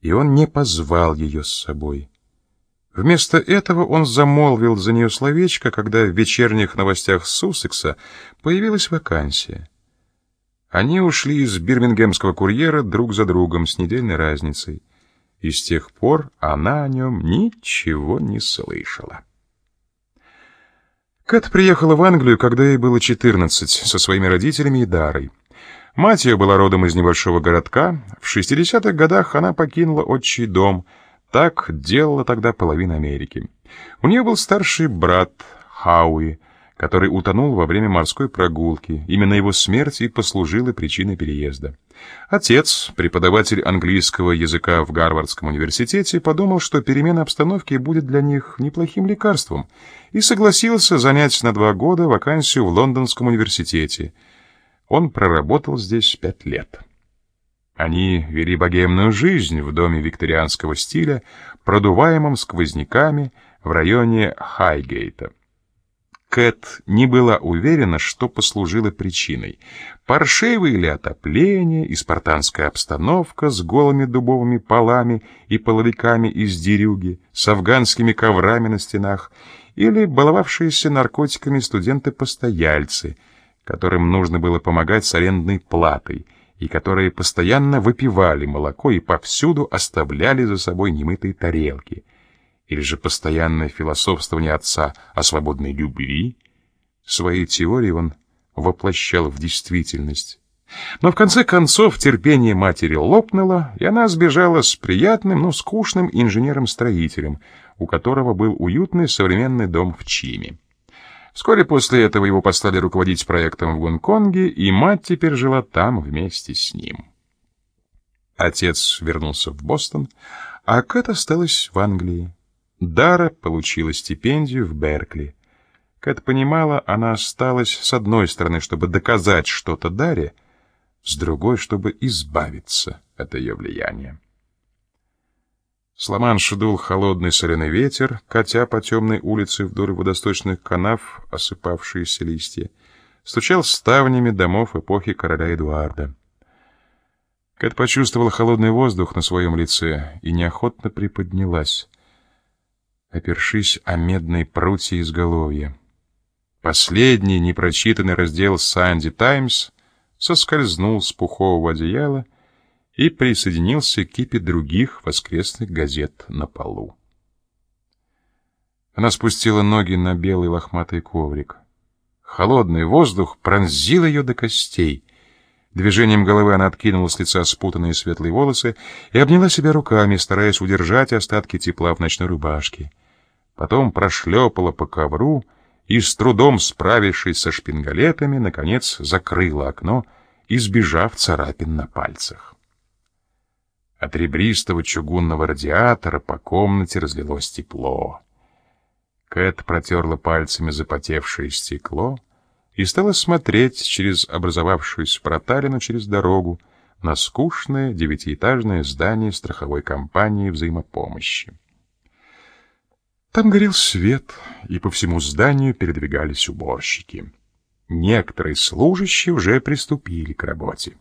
и он не позвал ее с собой. Вместо этого он замолвил за нее словечко, когда в вечерних новостях Суссекса появилась вакансия. Они ушли из бирмингемского курьера друг за другом с недельной разницей, и с тех пор она о нем ничего не слышала. Кэт приехала в Англию, когда ей было 14, со своими родителями и Дарой. Мать ее была родом из небольшого городка. В 60-х годах она покинула отчий дом. Так делала тогда половина Америки. У нее был старший брат Хауи, который утонул во время морской прогулки. Именно его смерть и послужила причиной переезда. Отец, преподаватель английского языка в Гарвардском университете, подумал, что перемена обстановки будет для них неплохим лекарством, и согласился занять на два года вакансию в Лондонском университете – он проработал здесь пять лет. Они вели богемную жизнь в доме викторианского стиля, продуваемом сквозняками в районе Хайгейта. Кэт не была уверена, что послужило причиной. Паршивое ли отопление и спартанская обстановка с голыми дубовыми полами и половиками из дерюги, с афганскими коврами на стенах, или баловавшиеся наркотиками студенты-постояльцы — которым нужно было помогать с арендной платой, и которые постоянно выпивали молоко и повсюду оставляли за собой немытые тарелки, или же постоянное философствование отца о свободной любви. Свои теории он воплощал в действительность. Но в конце концов терпение матери лопнуло, и она сбежала с приятным, но скучным инженером-строителем, у которого был уютный современный дом в Чиме. Вскоре после этого его послали руководить проектом в Гонконге, и мать теперь жила там вместе с ним. Отец вернулся в Бостон, а Кэт осталась в Англии. Дара получила стипендию в Беркли. Кэт понимала, она осталась с одной стороны, чтобы доказать что-то Даре, с другой, чтобы избавиться от ее влияния. С ла дул холодный соленый ветер, катя по темной улице вдоль водосточных канав осыпавшиеся листья. Стучал ставнями домов эпохи короля Эдуарда. Кэт почувствовала холодный воздух на своем лице и неохотно приподнялась, опершись о медные прутья изголовья. Последний непрочитанный раздел «Санди Таймс» соскользнул с пухового одеяла и присоединился к кипе других воскресных газет на полу. Она спустила ноги на белый лохматый коврик. Холодный воздух пронзил ее до костей. Движением головы она откинула с лица спутанные светлые волосы и обняла себя руками, стараясь удержать остатки тепла в ночной рубашке. Потом прошлепала по ковру и, с трудом справившись со шпингалетами, наконец закрыла окно, избежав царапин на пальцах. От ребристого чугунного радиатора по комнате разлилось тепло. Кэт протерла пальцами запотевшее стекло и стала смотреть через образовавшуюся проталину через дорогу на скучное девятиэтажное здание страховой компании взаимопомощи. Там горел свет, и по всему зданию передвигались уборщики. Некоторые служащие уже приступили к работе.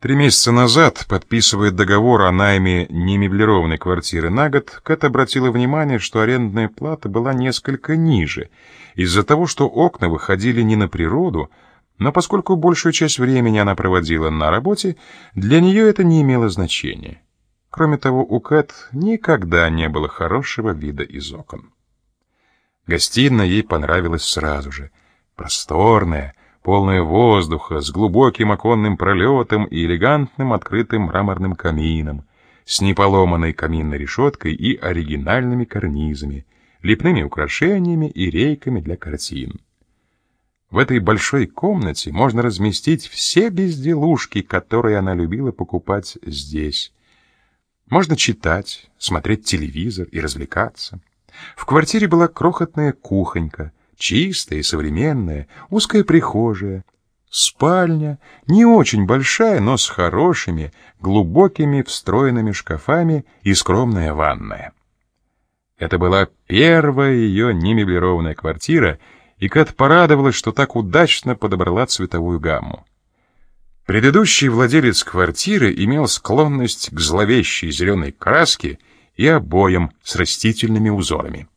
Три месяца назад, подписывая договор о найме немеблированной квартиры на год, Кэт обратила внимание, что арендная плата была несколько ниже, из-за того, что окна выходили не на природу, но поскольку большую часть времени она проводила на работе, для нее это не имело значения. Кроме того, у Кэт никогда не было хорошего вида из окон. Гостиная ей понравилась сразу же. Просторная, полное воздуха, с глубоким оконным пролетом и элегантным открытым мраморным камином, с неполоманной каминной решеткой и оригинальными карнизами, лепными украшениями и рейками для картин. В этой большой комнате можно разместить все безделушки, которые она любила покупать здесь. Можно читать, смотреть телевизор и развлекаться. В квартире была крохотная кухонька, Чистая и современная, узкая прихожая, спальня, не очень большая, но с хорошими, глубокими встроенными шкафами и скромная ванная. Это была первая ее немеблированная квартира, и Кэт порадовалась, что так удачно подобрала цветовую гамму. Предыдущий владелец квартиры имел склонность к зловещей зеленой краске и обоям с растительными узорами.